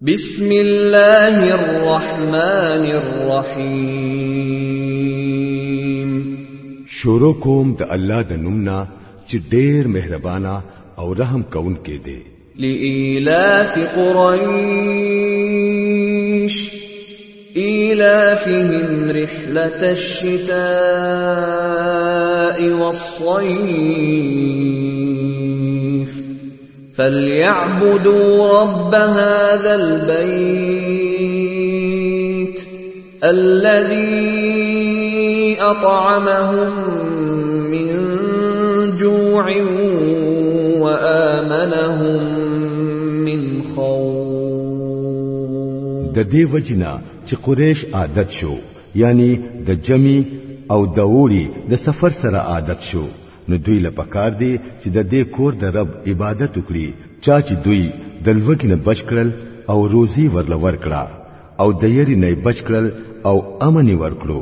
بسم الله الرحمن الرحیم شروع کوم د الله د نومنا چې ډېر مهربانا او رحم کون کې دی لإلاف قريش إيلافهم رحلة الشتاء والصيف فليعبدوا رب هذا البيت الذي اطعمهم من جوع وامنهم من خوف د دې وجنا چې قریش عادت شو یعنی د جمی او د وړي د سفر سره عادت شو نو دوی له پکار دی چې د دې کور د رب عبادت وکړي چا چې دوی د لوګي نه بچ کړل او روزي ورل ورکړه او د یری نه بچ کړل او امن ورکړو